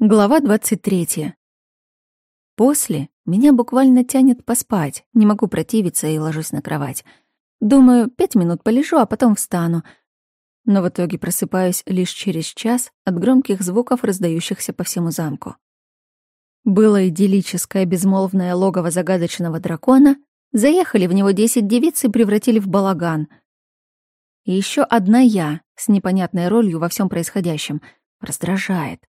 Глава 23. После меня буквально тянет поспать, не могу противиться и ложусь на кровать. Думаю, пять минут полежу, а потом встану. Но в итоге просыпаюсь лишь через час от громких звуков, раздающихся по всему замку. Было идиллическое безмолвное логово загадочного дракона, заехали в него десять девиц и превратили в балаган. И еще одна я с непонятной ролью во всем происходящем раздражает.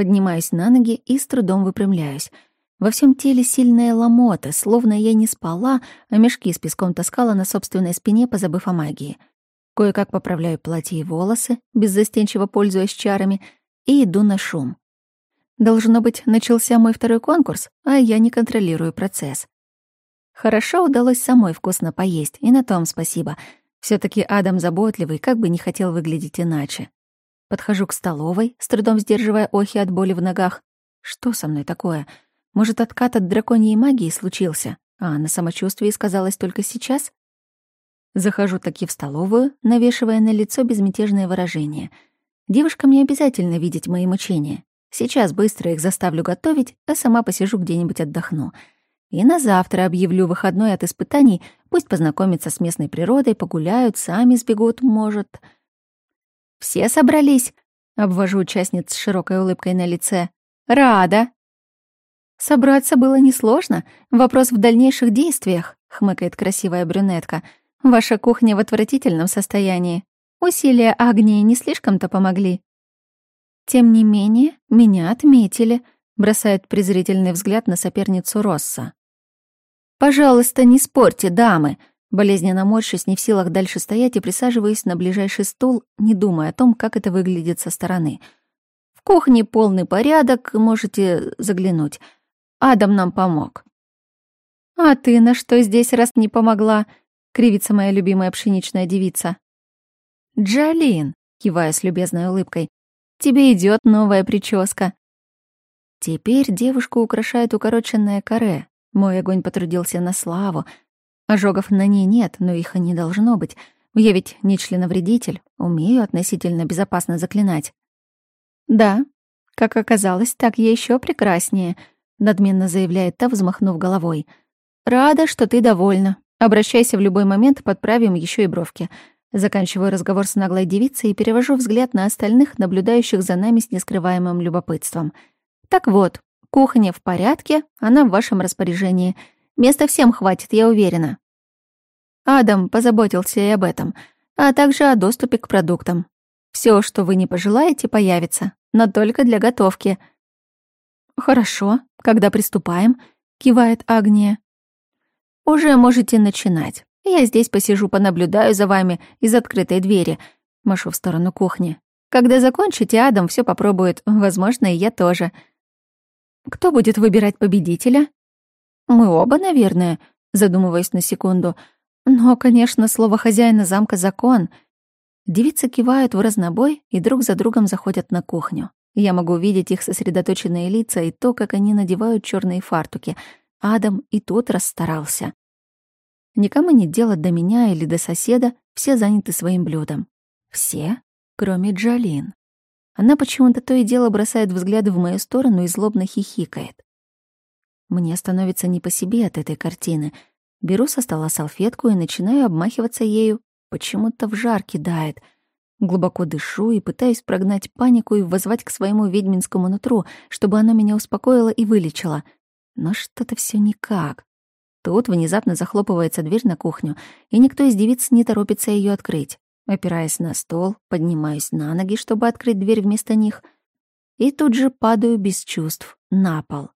Поднимаюсь на ноги и с трудом выпрямляюсь. Во всем теле сильная ломота, словно я не спала, а мешки с песком таскала на собственной спине, позабыв о магии. Кое-как поправляю платье и волосы, беззастенчиво пользуясь чарами, и иду на шум. Должно быть, начался мой второй конкурс, а я не контролирую процесс. Хорошо удалось самой вкусно поесть, и на том спасибо. все таки Адам заботливый, как бы не хотел выглядеть иначе. Подхожу к столовой, с трудом сдерживая охи от боли в ногах. Что со мной такое? Может, откат от драконьей магии случился, а на самочувствии сказалось только сейчас? Захожу таки в столовую, навешивая на лицо безмятежное выражение. Девушкам не обязательно видеть мои мучения. Сейчас быстро их заставлю готовить, а сама посижу где-нибудь отдохну. И на завтра объявлю выходной от испытаний, пусть познакомятся с местной природой, погуляют, сами сбегут, может... «Все собрались?» — обвожу участниц с широкой улыбкой на лице. «Рада!» «Собраться было несложно. Вопрос в дальнейших действиях», — хмыкает красивая брюнетка. «Ваша кухня в отвратительном состоянии. Усилия Агнии не слишком-то помогли». «Тем не менее, меня отметили», — бросает презрительный взгляд на соперницу Росса. «Пожалуйста, не спорьте, дамы», Болезненно морщусь, не в силах дальше стоять и присаживаюсь на ближайший стул, не думая о том, как это выглядит со стороны. В кухне полный порядок, можете заглянуть. Адам нам помог. «А ты на что здесь, раз не помогла?» — кривится моя любимая пшеничная девица. «Джалин», — кивая с любезной улыбкой, — «тебе идет новая прическа». Теперь девушку украшает укороченное каре. Мой огонь потрудился на славу, Ожогов на ней нет, но их и не должно быть. Я ведь не членовредитель, умею относительно безопасно заклинать. Да, как оказалось, так я еще прекраснее, надменно заявляет та, взмахнув головой. Рада, что ты довольна. Обращайся в любой момент, подправим еще и бровки. Заканчиваю разговор с наглой девицей и перевожу взгляд на остальных, наблюдающих за нами с нескрываемым любопытством. Так вот, кухня в порядке, она в вашем распоряжении — Места всем хватит, я уверена. Адам позаботился и об этом, а также о доступе к продуктам. Все, что вы не пожелаете, появится, но только для готовки. Хорошо, когда приступаем, кивает Агния. Уже можете начинать. Я здесь посижу, понаблюдаю за вами из открытой двери. Машу в сторону кухни. Когда закончите, Адам все попробует, возможно, и я тоже. Кто будет выбирать победителя? Мы оба, наверное, задумываясь на секунду. Но, конечно, слово хозяина замка — закон. Девицы кивают в разнобой и друг за другом заходят на кухню. Я могу видеть их сосредоточенные лица и то, как они надевают черные фартуки. Адам и тут расстарался. Никому нет дела до меня или до соседа, все заняты своим блюдом. Все, кроме Джалин. Она почему-то то и дело бросает взгляды в мою сторону и злобно хихикает. Мне становится не по себе от этой картины. Беру со стола салфетку и начинаю обмахиваться ею. Почему-то в жар кидает. Глубоко дышу и пытаюсь прогнать панику и воззвать к своему ведьминскому нутру, чтобы оно меня успокоило и вылечило. Но что-то все никак. Тут внезапно захлопывается дверь на кухню, и никто из девиц не торопится ее открыть. Опираясь на стол, поднимаюсь на ноги, чтобы открыть дверь вместо них, и тут же падаю без чувств на пол.